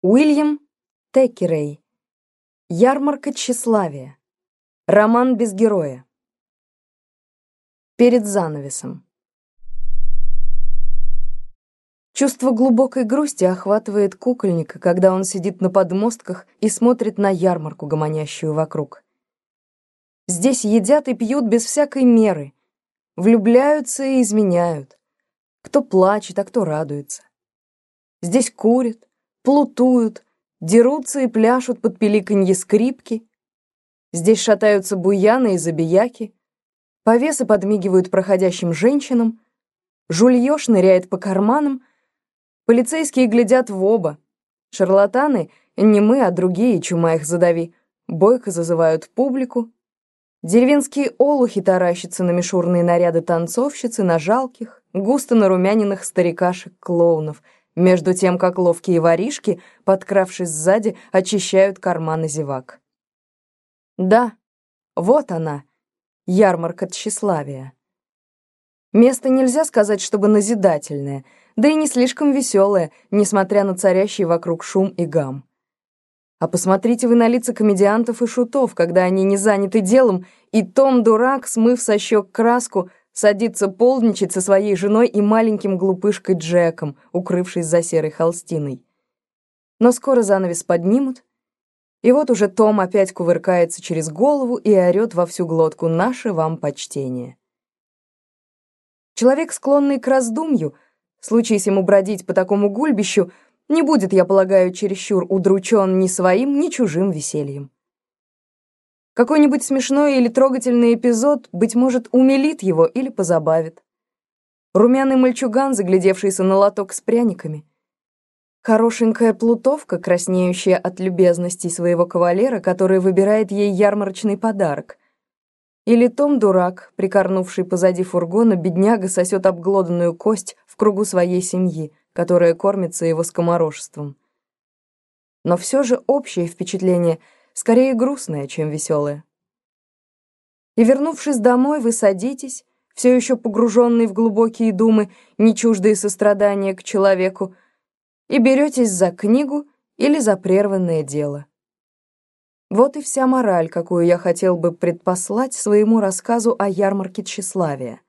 Уильям Текерей. Ярмарка тщеславия. Роман без героя. Перед занавесом. Чувство глубокой грусти охватывает кукольника, когда он сидит на подмостках и смотрит на ярмарку, гомонящую вокруг. Здесь едят и пьют без всякой меры, влюбляются и изменяют. Кто плачет, а кто радуется. Здесь курят, плутуют, дерутся и пляшут под пеликанье скрипки. Здесь шатаются буяны и забияки, повесы подмигивают проходящим женщинам, жульё ныряет по карманам, полицейские глядят в оба, шарлатаны, не мы, а другие, чума их задави, бойко зазывают публику, деревенские олухи таращатся на мишурные наряды танцовщицы, на жалких, густо нарумяненных старикашек-клоунов — между тем как ловкие воришки, подкравшись сзади, очищают карманы зевак. Да, вот она, ярмарка тщеславия. Место нельзя сказать, чтобы назидательное, да и не слишком веселое, несмотря на царящий вокруг шум и гам. А посмотрите вы на лица комедиантов и шутов, когда они не заняты делом, и Том Дурак, смыв со щек краску, садится полдничать со своей женой и маленьким глупышкой Джеком, укрывшись за серой холстиной. Но скоро занавес поднимут, и вот уже Том опять кувыркается через голову и орёт во всю глотку «Наше вам почтение». Человек, склонный к раздумью, случись ему бродить по такому гульбищу, не будет, я полагаю, чересчур удручен ни своим, ни чужим весельем. Какой-нибудь смешной или трогательный эпизод, быть может, умилит его или позабавит. Румяный мальчуган, заглядевшийся на лоток с пряниками. Хорошенькая плутовка, краснеющая от любезностей своего кавалера, который выбирает ей ярмарочный подарок. Или Том-дурак, прикорнувший позади фургона, бедняга сосет обглоданную кость в кругу своей семьи, которая кормится его скоморошеством. Но все же общее впечатление — скорее грустное, чем веселое. И вернувшись домой, вы садитесь, все еще погруженный в глубокие думы, не чуждые сострадания к человеку, и беретесь за книгу или за прерванное дело. Вот и вся мораль, какую я хотел бы предпослать своему рассказу о ярмарке тщеславия.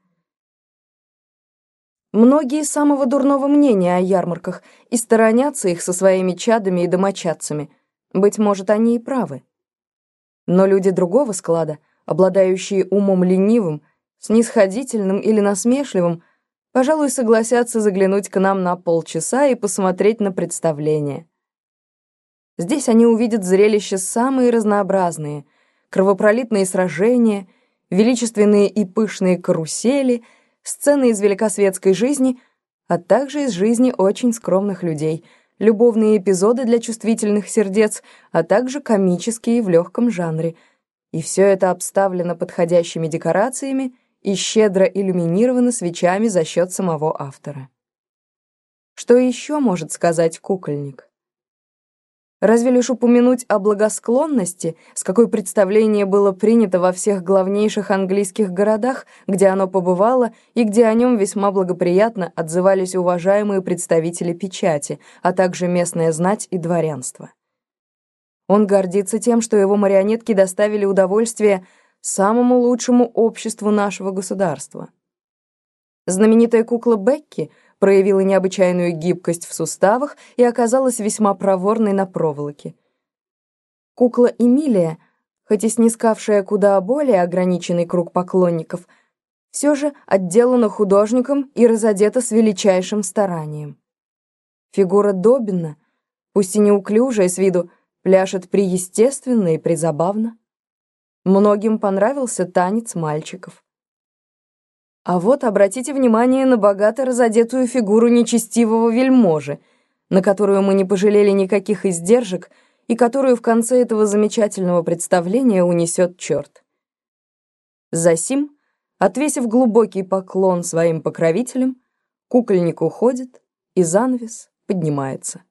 Многие самого дурного мнения о ярмарках и сторонятся их со своими чадами и домочадцами — быть может, они и правы. Но люди другого склада, обладающие умом ленивым, снисходительным или насмешливым, пожалуй, согласятся заглянуть к нам на полчаса и посмотреть на представление. Здесь они увидят зрелища самые разнообразные, кровопролитные сражения, величественные и пышные карусели, сцены из великосветской жизни, а также из жизни очень скромных людей — любовные эпизоды для чувствительных сердец, а также комические в легком жанре. И все это обставлено подходящими декорациями и щедро иллюминировано свечами за счет самого автора. Что еще может сказать кукольник? Разве лишь упомянуть о благосклонности, с какой представление было принято во всех главнейших английских городах, где оно побывало и где о нем весьма благоприятно отзывались уважаемые представители печати, а также местная знать и дворянство. Он гордится тем, что его марионетки доставили удовольствие самому лучшему обществу нашего государства. Знаменитая кукла Бекки — проявила необычайную гибкость в суставах и оказалась весьма проворной на проволоке. Кукла Эмилия, хоть и снискавшая куда более ограниченный круг поклонников, все же отделана художником и разодета с величайшим старанием. Фигура Добина, пусть и неуклюжая с виду, пляшет приестественно и призабавно. Многим понравился танец мальчиков. А вот обратите внимание на богато разодетую фигуру нечестивого вельможи, на которую мы не пожалели никаких издержек и которую в конце этого замечательного представления унесет черт. Засим, отвесив глубокий поклон своим покровителям, кукольник уходит, и занавес поднимается.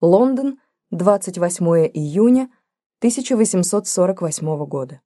Лондон, 28 июня 1848 года.